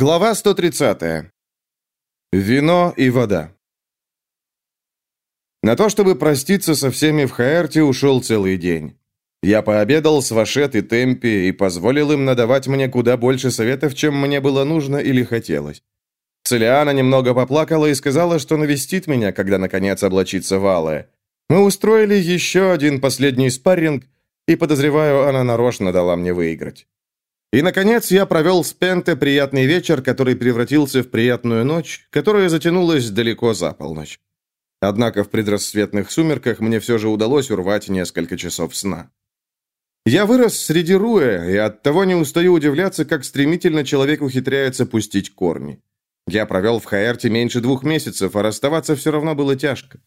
Глава 130. Вино и вода. На то, чтобы проститься со всеми в Хаэрте, ушел целый день. Я пообедал с Вашет и Темпи и позволил им надавать мне куда больше советов, чем мне было нужно или хотелось. Целиана немного поплакала и сказала, что навестит меня, когда наконец облачится Валая. Мы устроили еще один последний спарринг, и, подозреваю, она нарочно дала мне выиграть. И, наконец, я провел с Пенте приятный вечер, который превратился в приятную ночь, которая затянулась далеко за полночь. Однако в предрассветных сумерках мне все же удалось урвать несколько часов сна. Я вырос среди Руэ, и оттого не устаю удивляться, как стремительно человек ухитряется пустить корни. Я провел в Хаэрте меньше двух месяцев, а расставаться все равно было тяжко.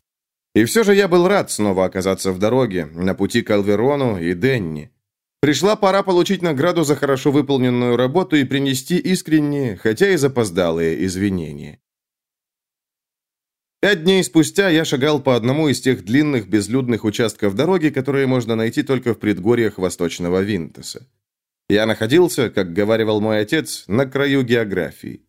И все же я был рад снова оказаться в дороге, на пути к Алверону и Денни. Пришла пора получить награду за хорошо выполненную работу и принести искренние, хотя и запоздалые извинения. Пять дней спустя я шагал по одному из тех длинных безлюдных участков дороги, которые можно найти только в предгорьях Восточного Винтеса. Я находился, как говаривал мой отец, на краю географии.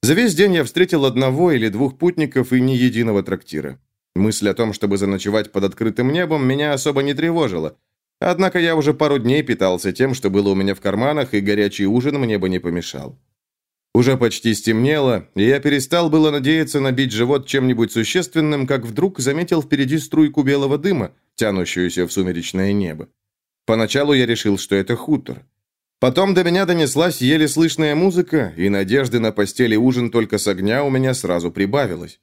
За весь день я встретил одного или двух путников и ни единого трактира. Мысль о том, чтобы заночевать под открытым небом, меня особо не тревожила – Однако я уже пару дней питался тем, что было у меня в карманах, и горячий ужин мне бы не помешал. Уже почти стемнело, и я перестал было надеяться набить живот чем-нибудь существенным, как вдруг заметил впереди струйку белого дыма, тянущуюся в сумеречное небо. Поначалу я решил, что это хутор. Потом до меня донеслась еле слышная музыка, и надежды на постели ужин только с огня у меня сразу прибавилось.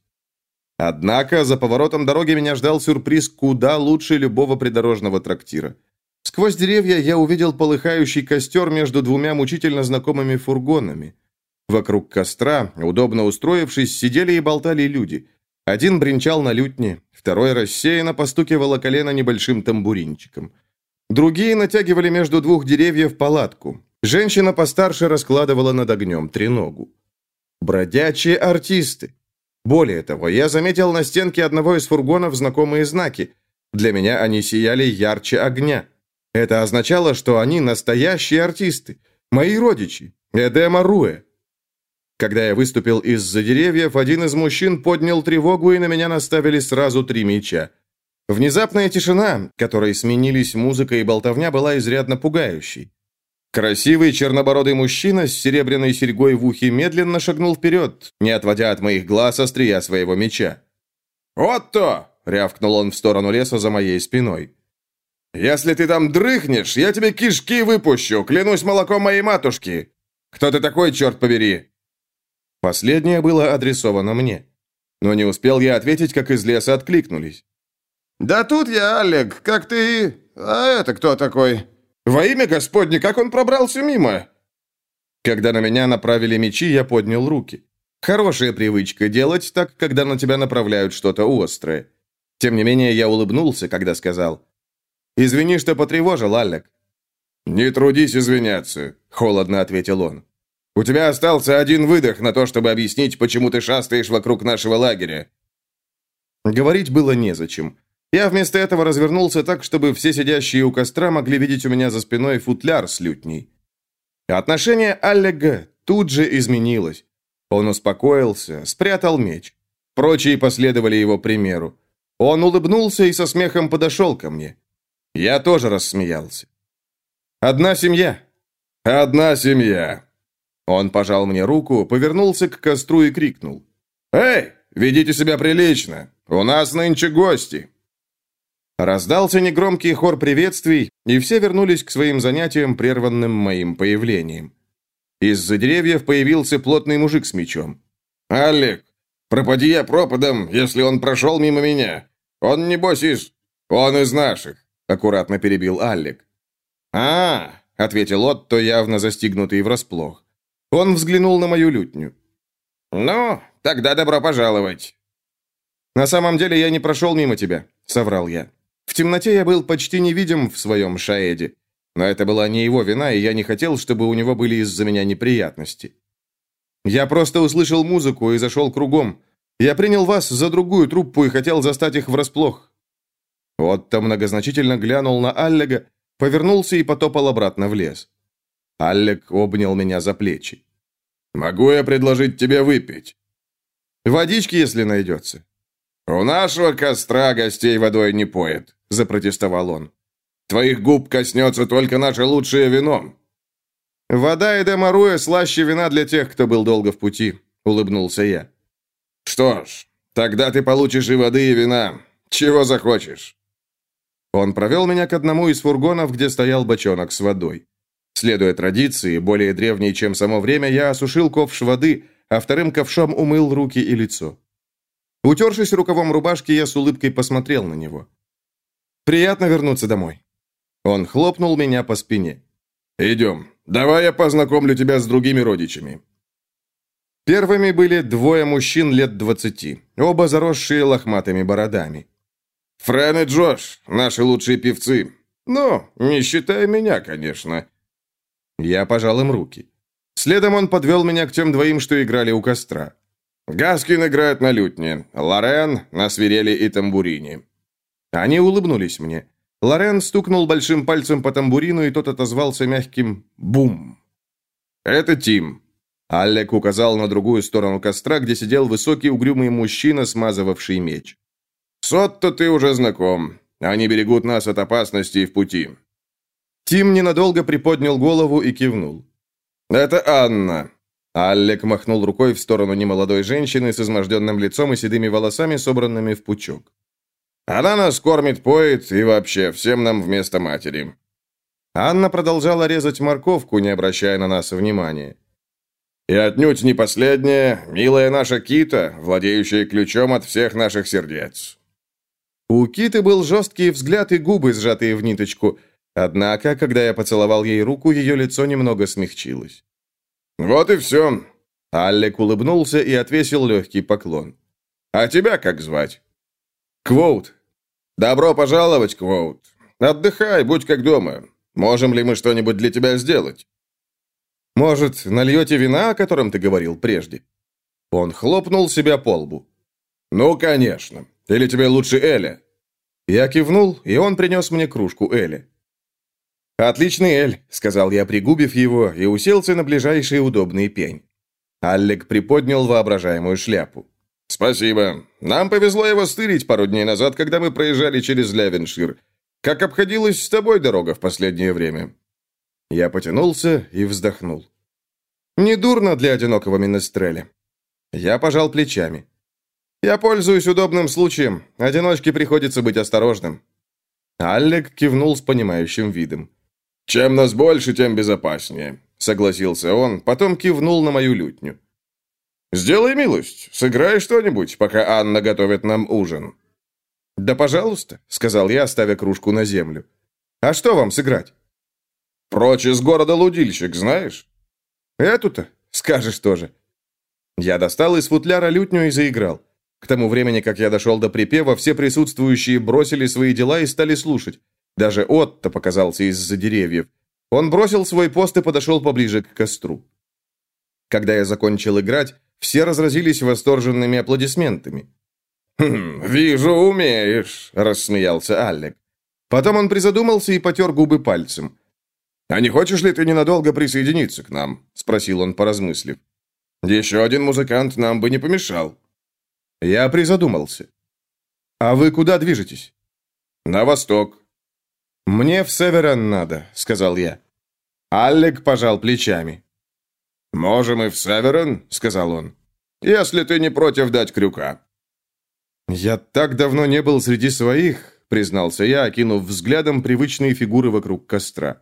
Однако за поворотом дороги меня ждал сюрприз куда лучше любого придорожного трактира – Сквозь деревья я увидел полыхающий костер между двумя мучительно знакомыми фургонами. Вокруг костра, удобно устроившись, сидели и болтали люди. Один бренчал на лютне, второй рассеянно постукивал о колено небольшим тамбуринчиком. Другие натягивали между двух деревьев палатку. Женщина постарше раскладывала над огнем треногу. Бродячие артисты. Более того, я заметил на стенке одного из фургонов знакомые знаки. Для меня они сияли ярче огня. Это означало, что они настоящие артисты, мои родичи, Эдема Руэ. Когда я выступил из-за деревьев, один из мужчин поднял тревогу, и на меня наставили сразу три меча. Внезапная тишина, которой сменились музыка и болтовня, была изрядно пугающей. Красивый чернобородый мужчина с серебряной серьгой в ухе медленно шагнул вперед, не отводя от моих глаз острия своего меча. «Отто!» — рявкнул он в сторону леса за моей спиной. Если ты там дрыхнешь, я тебе кишки выпущу, клянусь молоком моей матушки. Кто ты такой, черт побери?» Последнее было адресовано мне. Но не успел я ответить, как из леса откликнулись. «Да тут я, Олег, как ты... А это кто такой? Во имя Господне, как он пробрался мимо?» Когда на меня направили мечи, я поднял руки. Хорошая привычка делать так, когда на тебя направляют что-то острое. Тем не менее, я улыбнулся, когда сказал Извини, что потревожил, Аллек». «Не трудись извиняться», — холодно ответил он. «У тебя остался один выдох на то, чтобы объяснить, почему ты шастаешь вокруг нашего лагеря». Говорить было незачем. Я вместо этого развернулся так, чтобы все сидящие у костра могли видеть у меня за спиной футляр с лютней. Отношение Аллега тут же изменилось. Он успокоился, спрятал меч. Прочие последовали его примеру. Он улыбнулся и со смехом подошел ко мне. Я тоже рассмеялся. «Одна семья». «Одна семья». Он пожал мне руку, повернулся к костру и крикнул. «Эй, ведите себя прилично! У нас нынче гости!» Раздался негромкий хор приветствий, и все вернулись к своим занятиям, прерванным моим появлением. Из-за деревьев появился плотный мужик с мечом. «Алек, пропади я пропадом, если он прошел мимо меня. Он, небось, из... Он из наших аккуратно перебил Аллик. а, ответил Отто, явно застигнутый врасплох. Он взглянул на мою лютню. «Ну, тогда добро пожаловать». «На самом деле я не прошел мимо тебя», — соврал я. В темноте я был почти невидим в своем шаэде. Но это была не его вина, и я не хотел, чтобы у него были из-за меня неприятности. Я просто услышал музыку и зашел кругом. Я принял вас за другую труппу и хотел застать их врасплох. Отто многозначительно глянул на Аллега, повернулся и потопал обратно в лес. Аллег обнял меня за плечи. Могу я предложить тебе выпить?» «Водички, если найдется». «У нашего костра гостей водой не поет», — запротестовал он. «Твоих губ коснется только наше лучшее вино». «Вода и демаруя слаще вина для тех, кто был долго в пути», — улыбнулся я. «Что ж, тогда ты получишь и воды, и вина. Чего захочешь». Он провел меня к одному из фургонов, где стоял бочонок с водой. Следуя традиции, более древней, чем само время, я осушил ковш воды, а вторым ковшом умыл руки и лицо. Утершись рукавом рубашки, я с улыбкой посмотрел на него. «Приятно вернуться домой». Он хлопнул меня по спине. «Идем. Давай я познакомлю тебя с другими родичами». Первыми были двое мужчин лет двадцати, оба заросшие лохматыми бородами. Френ и Джош, наши лучшие певцы. Ну, не считая меня, конечно. Я пожал им руки. Следом он подвел меня к тем двоим, что играли у костра. Гаскин играет на лютне, Лорен на свирели и тамбурине. Они улыбнулись мне. Лорен стукнул большим пальцем по тамбурину, и тот отозвался мягким «бум». «Это Тим». Аллек указал на другую сторону костра, где сидел высокий угрюмый мужчина, смазывавший меч. Сотто ты уже знаком. Они берегут нас от опасностей в пути». Тим ненадолго приподнял голову и кивнул. «Это Анна». Аллек махнул рукой в сторону немолодой женщины с изможденным лицом и седыми волосами, собранными в пучок. «Она нас кормит, поет и вообще всем нам вместо матери». Анна продолжала резать морковку, не обращая на нас внимания. «И отнюдь не последняя, милая наша Кита, владеющая ключом от всех наших сердец. У Киты был жесткий взгляд и губы, сжатые в ниточку. Однако, когда я поцеловал ей руку, ее лицо немного смягчилось. «Вот и все». Аллек улыбнулся и отвесил легкий поклон. «А тебя как звать?» «Квоут». «Добро пожаловать, Квоут. Отдыхай, будь как дома. Можем ли мы что-нибудь для тебя сделать?» «Может, нальете вина, о котором ты говорил прежде?» Он хлопнул себя по лбу. «Ну, конечно. Или тебе лучше Эля?» Я кивнул, и он принес мне кружку Эля. «Отличный Эль», — сказал я, пригубив его, и уселся на ближайший удобный пень. Аллек приподнял воображаемую шляпу. «Спасибо. Нам повезло его стырить пару дней назад, когда мы проезжали через Левеншир. Как обходилась с тобой дорога в последнее время?» Я потянулся и вздохнул. «Недурно для одинокого Минестреля». Я пожал плечами. Я пользуюсь удобным случаем. Одиночке приходится быть осторожным». Аллек кивнул с понимающим видом. «Чем нас больше, тем безопаснее», — согласился он, потом кивнул на мою лютню. «Сделай милость, сыграй что-нибудь, пока Анна готовит нам ужин». «Да, пожалуйста», — сказал я, ставя кружку на землю. «А что вам сыграть?» «Прочь из города лудильщик, знаешь?» «Эту-то? Скажешь тоже». Я достал из футляра лютню и заиграл. К тому времени, как я дошел до припева, все присутствующие бросили свои дела и стали слушать. Даже Отто показался из-за деревьев. Он бросил свой пост и подошел поближе к костру. Когда я закончил играть, все разразились восторженными аплодисментами. «Хм, вижу, умеешь», — рассмеялся Аллек. Потом он призадумался и потер губы пальцем. «А не хочешь ли ты ненадолго присоединиться к нам?» — спросил он, поразмыслив. «Еще один музыкант нам бы не помешал». Я призадумался. «А вы куда движетесь?» «На восток». «Мне в Северен надо», — сказал я. Аллек пожал плечами. «Можем и в Северен», — сказал он, — «если ты не против дать крюка». «Я так давно не был среди своих», — признался я, окинув взглядом привычные фигуры вокруг костра.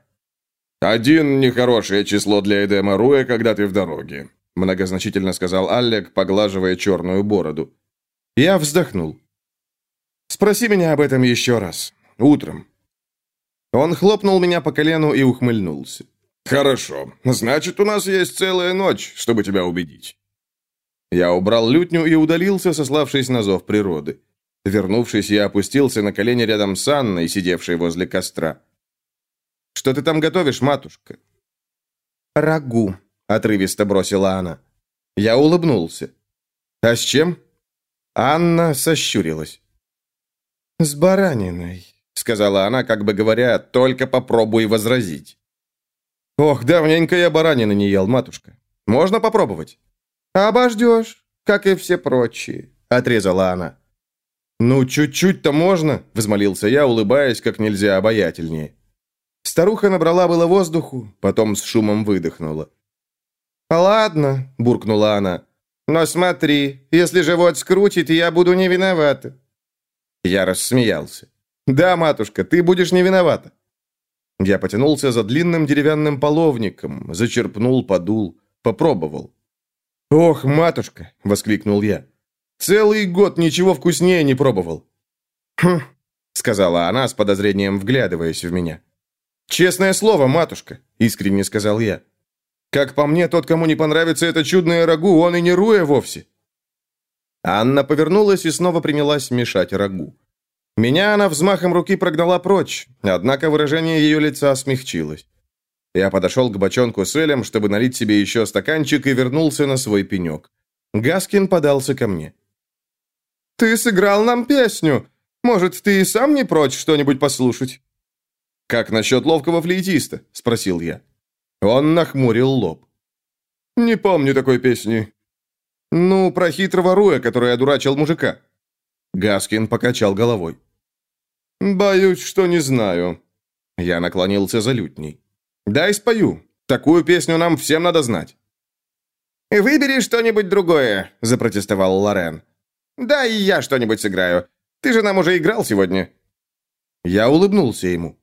«Один нехорошее число для Эдема Руэ, когда ты в дороге», — многозначительно сказал Аллек, поглаживая черную бороду. Я вздохнул. «Спроси меня об этом еще раз. Утром». Он хлопнул меня по колену и ухмыльнулся. «Хорошо. Значит, у нас есть целая ночь, чтобы тебя убедить». Я убрал лютню и удалился, сославшись на зов природы. Вернувшись, я опустился на колени рядом с Анной, сидевшей возле костра. «Что ты там готовишь, матушка?» «Рагу», — отрывисто бросила она. Я улыбнулся. «А с чем?» Анна сощурилась. «С бараниной», — сказала она, как бы говоря, «только попробуй возразить». «Ох, давненько я баранины не ел, матушка. Можно попробовать?» «Обождешь, как и все прочие», — отрезала она. «Ну, чуть-чуть-то можно», — взмолился я, улыбаясь как нельзя обаятельнее. Старуха набрала было воздуху, потом с шумом выдохнула. «Ладно», — буркнула она. «Но смотри, если живот скрутит, я буду не виновата». Я рассмеялся. «Да, матушка, ты будешь не виновата». Я потянулся за длинным деревянным половником, зачерпнул, подул, попробовал. «Ох, матушка!» — воскликнул я. «Целый год ничего вкуснее не пробовал». «Хм», — сказала она с подозрением, вглядываясь в меня. «Честное слово, матушка», — искренне сказал я. «Как по мне, тот, кому не понравится это чудное рагу, он и не руя вовсе». Анна повернулась и снова принялась мешать рагу. Меня она взмахом руки прогнала прочь, однако выражение ее лица смягчилось. Я подошел к бочонку с Элем, чтобы налить себе еще стаканчик, и вернулся на свой пенек. Гаскин подался ко мне. «Ты сыграл нам песню. Может, ты и сам не прочь что-нибудь послушать?» «Как насчет ловкого флейтиста?» – спросил я. Он нахмурил лоб. «Не помню такой песни». «Ну, про хитрого Руя, который одурачил мужика». Гаскин покачал головой. «Боюсь, что не знаю». Я наклонился за лютней. «Дай спою. Такую песню нам всем надо знать». «Выбери что-нибудь другое», — запротестовал Лорен. «Да и я что-нибудь сыграю. Ты же нам уже играл сегодня». Я улыбнулся ему.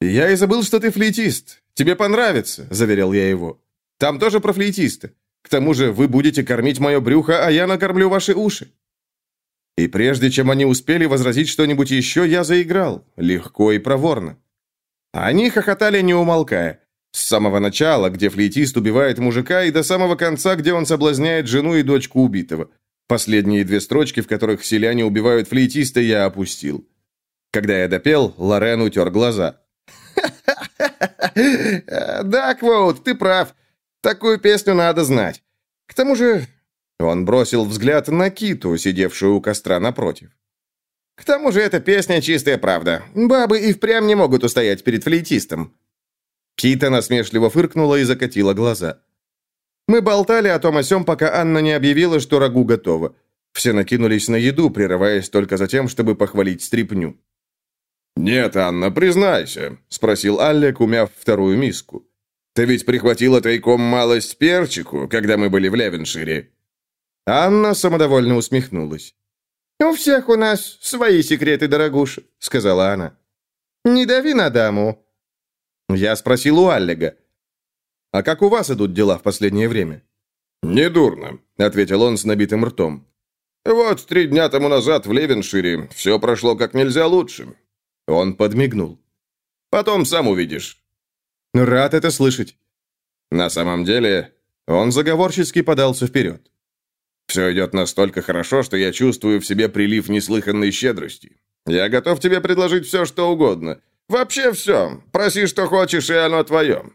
«Я и забыл, что ты флейтист. Тебе понравится», — заверил я его. «Там тоже про флейтиста. К тому же вы будете кормить мое брюхо, а я накормлю ваши уши». И прежде чем они успели возразить что-нибудь еще, я заиграл, легко и проворно. Они хохотали, не умолкая. С самого начала, где флейтист убивает мужика, и до самого конца, где он соблазняет жену и дочку убитого. Последние две строчки, в которых селяне убивают флейтиста, я опустил. Когда я допел, Лорен утер глаза. «Да, Квоут, ты прав. Такую песню надо знать. К тому же...» Он бросил взгляд на Киту, сидевшую у костра напротив. «К тому же эта песня чистая правда. Бабы и впрямь не могут устоять перед флейтистом». Кита насмешливо фыркнула и закатила глаза. Мы болтали о том о сём, пока Анна не объявила, что рагу готово. Все накинулись на еду, прерываясь только за тем, чтобы похвалить стряпню. «Нет, Анна, признайся», — спросил Аллек, умяв вторую миску. «Ты ведь прихватила тайком малость перчику, когда мы были в Левеншире». Анна самодовольно усмехнулась. «У всех у нас свои секреты, дорогуша», — сказала она. «Не дави на даму». Я спросил у Аллега. «А как у вас идут дела в последнее время?» «Недурно», — ответил он с набитым ртом. «Вот три дня тому назад в Левеншире все прошло как нельзя лучше. Он подмигнул. «Потом сам увидишь». «Рад это слышать». На самом деле, он заговорчески подался вперед. «Все идет настолько хорошо, что я чувствую в себе прилив неслыханной щедрости. Я готов тебе предложить все, что угодно. Вообще все. Проси, что хочешь, и оно твое».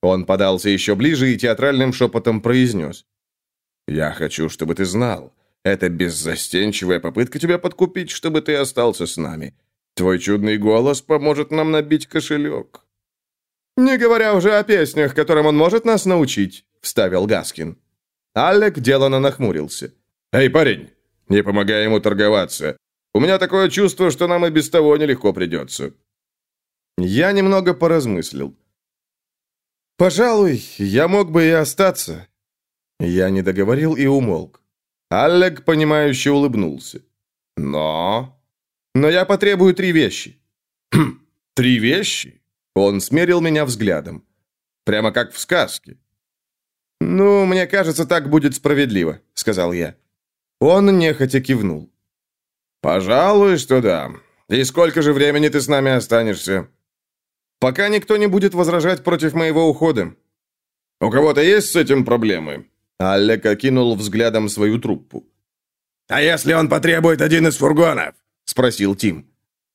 Он подался еще ближе и театральным шепотом произнес. «Я хочу, чтобы ты знал. Это беззастенчивая попытка тебя подкупить, чтобы ты остался с нами. Твой чудный голос поможет нам набить кошелек». «Не говоря уже о песнях, которым он может нас научить», — вставил Гаскин. Алек делано нахмурился. «Эй, парень, не помогай ему торговаться. У меня такое чувство, что нам и без того нелегко придется». Я немного поразмыслил. «Пожалуй, я мог бы и остаться». Я не договорил и умолк. Алек, понимающе улыбнулся. «Но...» Но я потребую три вещи». «Хм, три вещи?» Он смерил меня взглядом. Прямо как в сказке. «Ну, мне кажется, так будет справедливо», — сказал я. Он нехотя кивнул. «Пожалуй, что да. И сколько же времени ты с нами останешься?» «Пока никто не будет возражать против моего ухода». «У кого-то есть с этим проблемы?» Аллек окинул взглядом свою труппу. «А если он потребует один из фургонов?» Спросил Тим.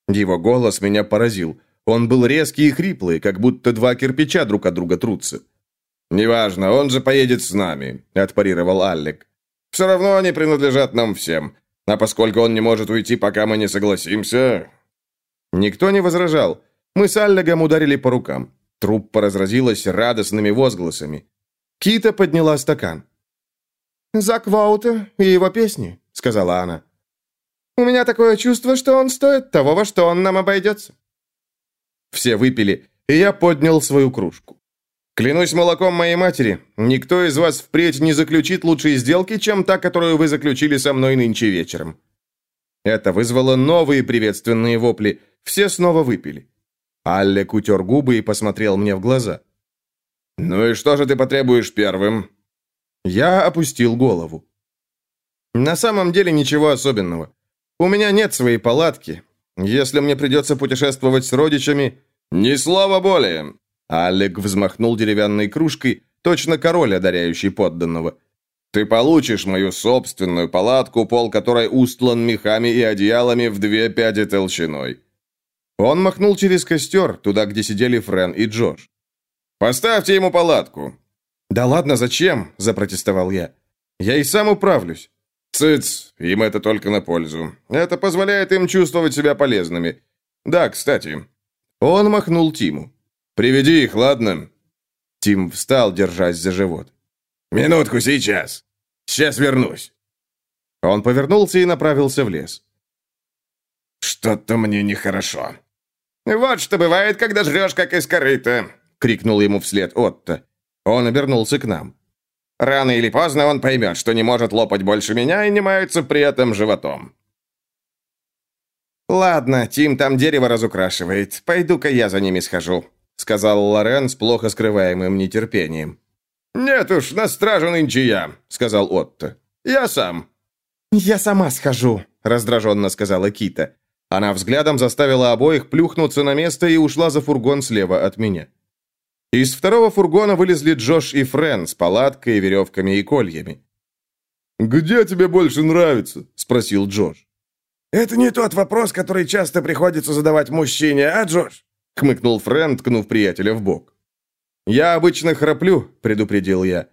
Его голос меня поразил. Он был резкий и хриплый, как будто два кирпича друг от друга трутся. «Неважно, он же поедет с нами», — отпарировал Аллек. «Все равно они принадлежат нам всем. А поскольку он не может уйти, пока мы не согласимся...» Никто не возражал. Мы с Аллегом ударили по рукам. Труппа разразилась радостными возгласами. Кита подняла стакан. «Зак Ваута и его песни», — сказала она. «У меня такое чувство, что он стоит того, во что он нам обойдется». Все выпили, и я поднял свою кружку. Клянусь молоком моей матери, никто из вас впредь не заключит лучшей сделки, чем та, которую вы заключили со мной нынче вечером. Это вызвало новые приветственные вопли. Все снова выпили. Аллек утер губы и посмотрел мне в глаза. «Ну и что же ты потребуешь первым?» Я опустил голову. «На самом деле ничего особенного. У меня нет своей палатки. Если мне придется путешествовать с родичами...» «Ни слова более!» Аллек взмахнул деревянной кружкой, точно король, одаряющий подданного. «Ты получишь мою собственную палатку, пол которой устлан мехами и одеялами в две пяди толщиной». Он махнул через костер, туда, где сидели Френ и Джош. «Поставьте ему палатку!» «Да ладно, зачем?» – запротестовал я. «Я и сам управлюсь». «Цыц, им это только на пользу. Это позволяет им чувствовать себя полезными. Да, кстати». Он махнул Тиму. «Приведи их, ладно?» Тим встал, держась за живот. «Минутку, сейчас. Сейчас вернусь». Он повернулся и направился в лес. «Что-то мне нехорошо». «Вот что бывает, когда жрешь, как из корыта», крикнул ему вслед Отто. Он обернулся к нам. Рано или поздно он поймет, что не может лопать больше меня и не мается при этом животом. «Ладно, Тим там дерево разукрашивает. Пойду-ка я за ними схожу», сказал Лорен с плохо скрываемым нетерпением. «Нет уж, на стражу нынче я», сказал Отто. «Я сам». «Я сама схожу», раздраженно сказала Кита. Она взглядом заставила обоих плюхнуться на место и ушла за фургон слева от меня. Из второго фургона вылезли Джош и Френ с палаткой, веревками и кольями. «Где тебе больше нравится?» – спросил Джош. «Это не тот вопрос, который часто приходится задавать мужчине, а, Джош?» – хмыкнул Френ, ткнув приятеля в бок. «Я обычно храплю», – предупредил я.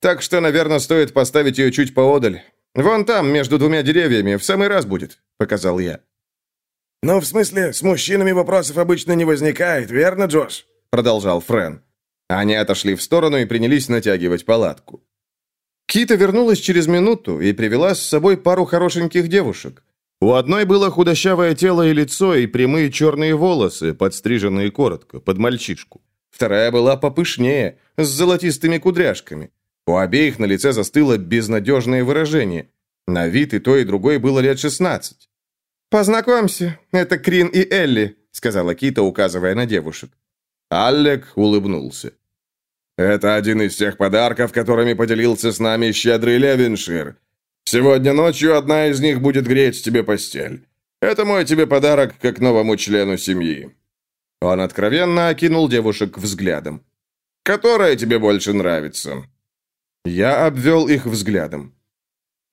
«Так что, наверное, стоит поставить ее чуть поодаль. Вон там, между двумя деревьями, в самый раз будет», – показал я. «Ну, в смысле, с мужчинами вопросов обычно не возникает, верно, Джош?» продолжал Френ. Они отошли в сторону и принялись натягивать палатку. Кита вернулась через минуту и привела с собой пару хорошеньких девушек. У одной было худощавое тело и лицо, и прямые черные волосы, подстриженные коротко, под мальчишку. Вторая была попышнее, с золотистыми кудряшками. У обеих на лице застыло безнадежное выражение. На вид и то, и другой было лет шестнадцать. «Познакомься, это Крин и Элли», — сказала Кита, указывая на девушек. Аллек улыбнулся. «Это один из тех подарков, которыми поделился с нами щедрый Левиншир. Сегодня ночью одна из них будет греть тебе постель. Это мой тебе подарок, как новому члену семьи». Он откровенно окинул девушек взглядом. «Которая тебе больше нравится?» Я обвел их взглядом.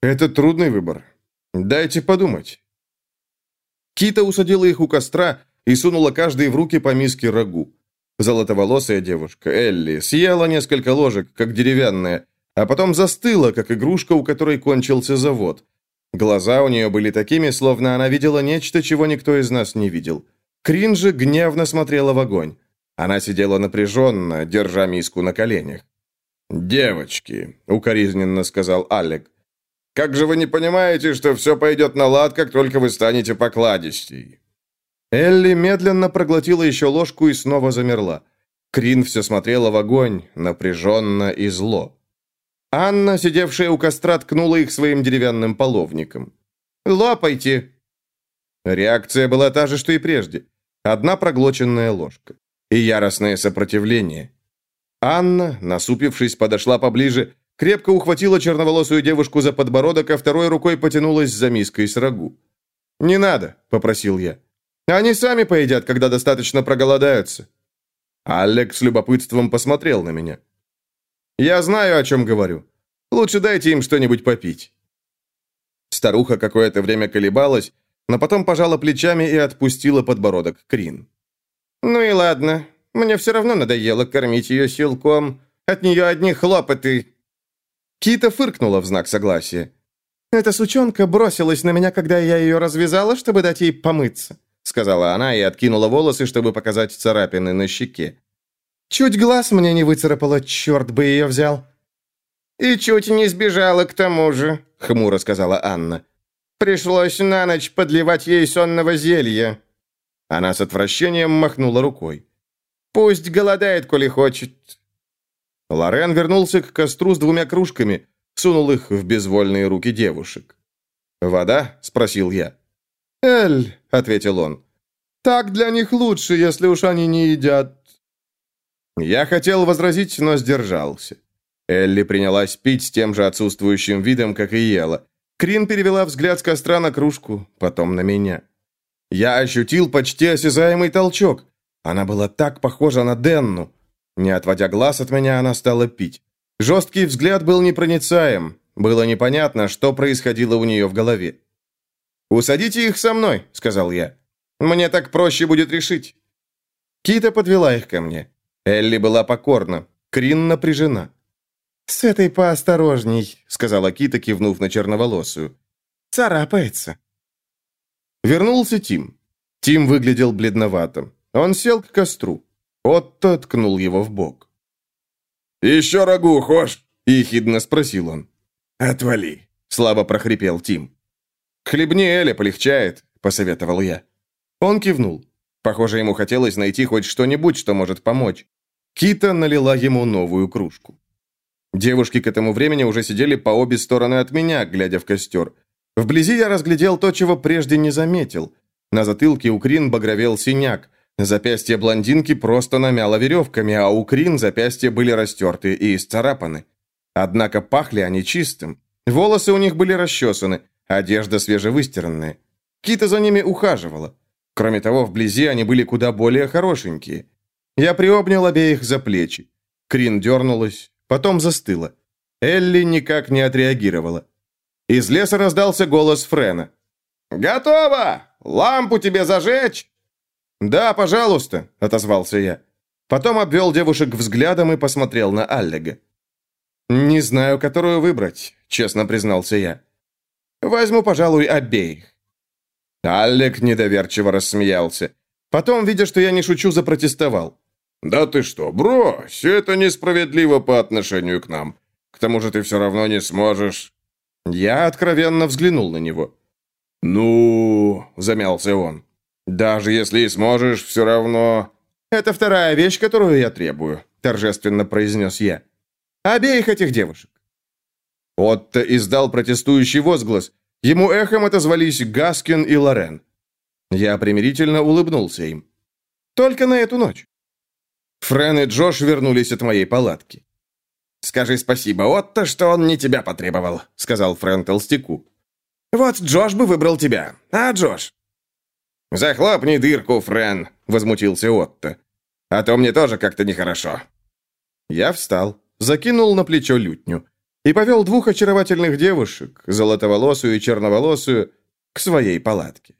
«Это трудный выбор. Дайте подумать». Кита усадила их у костра и сунула каждый в руки по миске рагу. Золотоволосая девушка, Элли, съела несколько ложек, как деревянная, а потом застыла, как игрушка, у которой кончился завод. Глаза у нее были такими, словно она видела нечто, чего никто из нас не видел. Крин же гневно смотрела в огонь. Она сидела напряженно, держа миску на коленях. «Девочки», — укоризненно сказал Алек, — «как же вы не понимаете, что все пойдет на лад, как только вы станете покладистей?» Элли медленно проглотила еще ложку и снова замерла. Крин все смотрела в огонь, напряженно и зло. Анна, сидевшая у костра, ткнула их своим деревянным половником. «Лопайте!» Реакция была та же, что и прежде. Одна проглоченная ложка. И яростное сопротивление. Анна, насупившись, подошла поближе, крепко ухватила черноволосую девушку за подбородок, а второй рукой потянулась за миской с рагу. «Не надо», — попросил я. Они сами поедят, когда достаточно проголодаются». Алек с любопытством посмотрел на меня. «Я знаю, о чем говорю. Лучше дайте им что-нибудь попить». Старуха какое-то время колебалась, но потом пожала плечами и отпустила подбородок Крин. «Ну и ладно. Мне все равно надоело кормить ее силком. От нее одни хлопоты». Кита фыркнула в знак согласия. «Эта сучонка бросилась на меня, когда я ее развязала, чтобы дать ей помыться сказала она и откинула волосы, чтобы показать царапины на щеке. «Чуть глаз мне не выцарапала, черт бы ее взял. «И чуть не сбежала к тому же», — хмуро сказала Анна. «Пришлось на ночь подливать ей сонного зелья». Она с отвращением махнула рукой. «Пусть голодает, коли хочет». Лорен вернулся к костру с двумя кружками, сунул их в безвольные руки девушек. «Вода?» — спросил я. «Эль», — ответил он, — «так для них лучше, если уж они не едят». Я хотел возразить, но сдержался. Элли принялась пить с тем же отсутствующим видом, как и ела. Крин перевела взгляд с костра на кружку, потом на меня. Я ощутил почти осязаемый толчок. Она была так похожа на Денну. Не отводя глаз от меня, она стала пить. Жесткий взгляд был непроницаем. Было непонятно, что происходило у нее в голове. «Усадите их со мной», — сказал я. «Мне так проще будет решить». Кита подвела их ко мне. Элли была покорна, Крин напряжена. «С этой поосторожней», — сказала Кита, кивнув на черноволосую. «Царапается». Вернулся Тим. Тим выглядел бледновато. Он сел к костру. Отто ткнул его в бок. «Еще рагу хошь?» — ехидно спросил он. «Отвали», — слабо прохрипел Тим. «Хлебни Эля, полегчает», — посоветовал я. Он кивнул. Похоже, ему хотелось найти хоть что-нибудь, что может помочь. Кита налила ему новую кружку. Девушки к этому времени уже сидели по обе стороны от меня, глядя в костер. Вблизи я разглядел то, чего прежде не заметил. На затылке у Крин багровел синяк. Запястье блондинки просто намяло веревками, а у Крин запястья были растерты и исцарапаны. Однако пахли они чистым. Волосы у них были расчесаны, одежда свежевыстиранная. Кита за ними ухаживала. Кроме того, вблизи они были куда более хорошенькие. Я приобнял обеих за плечи. Крин дернулась, потом застыла. Элли никак не отреагировала. Из леса раздался голос Френа. «Готово! Лампу тебе зажечь?» «Да, пожалуйста», — отозвался я. Потом обвел девушек взглядом и посмотрел на Аллега. «Не знаю, которую выбрать», — честно признался я. «Возьму, пожалуй, обеих». Аллег недоверчиво рассмеялся. Потом, видя, что я не шучу, запротестовал. «Да ты что, брось, это несправедливо по отношению к нам. К тому же ты все равно не сможешь...» Я откровенно взглянул на него. «Ну...» — замялся он. «Даже если и сможешь, все равно...» «Это вторая вещь, которую я требую», — торжественно произнес я. «Обеих этих девушек». Отто издал протестующий возглас. Ему эхом отозвались Гаскин и Лорен. Я примирительно улыбнулся им. «Только на эту ночь». Френ и Джош вернулись от моей палатки. «Скажи спасибо, Отто, что он не тебя потребовал», — сказал Френ толстяку. «Вот Джош бы выбрал тебя. А, Джош?» «Захлопни дырку, Френ», — возмутился Отто. «А то мне тоже как-то нехорошо». Я встал, закинул на плечо лютню и повел двух очаровательных девушек, золотоволосую и черноволосую, к своей палатке.